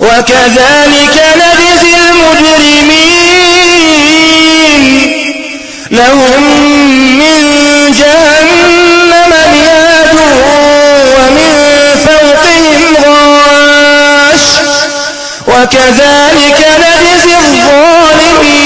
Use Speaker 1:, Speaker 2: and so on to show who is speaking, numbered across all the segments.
Speaker 1: وكذلك نجزي المجرمين. لهم من جهنم مياد ومن فوقهم غاش. وكذلك نجزي الظالمين.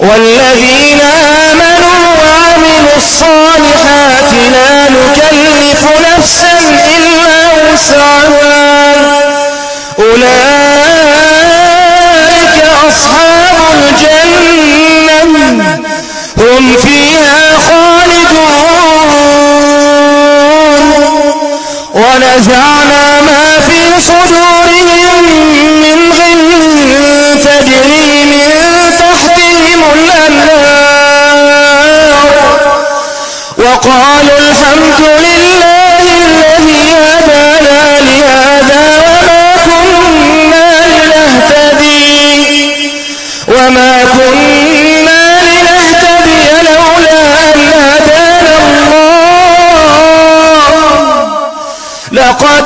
Speaker 1: والذين آمنوا وعملوا الصالحات أولئك أصحاب الجنة. هم فيها خالدون. ونزعنا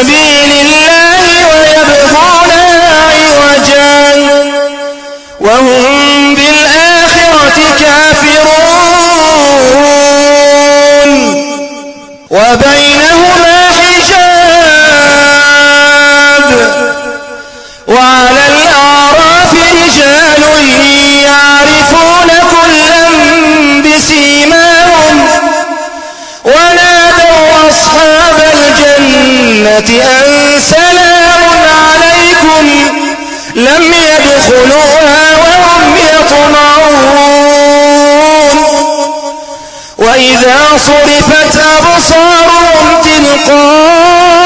Speaker 1: سبيل الله ويبغونها عوجا. وهم بالآخرة كافرون. وبينهما حجاب. وعلى الأعراف رجال أن سلام عليكم لم يدخلوها وهم يطمعون. وإذا صرفت أبصارهم تلقاء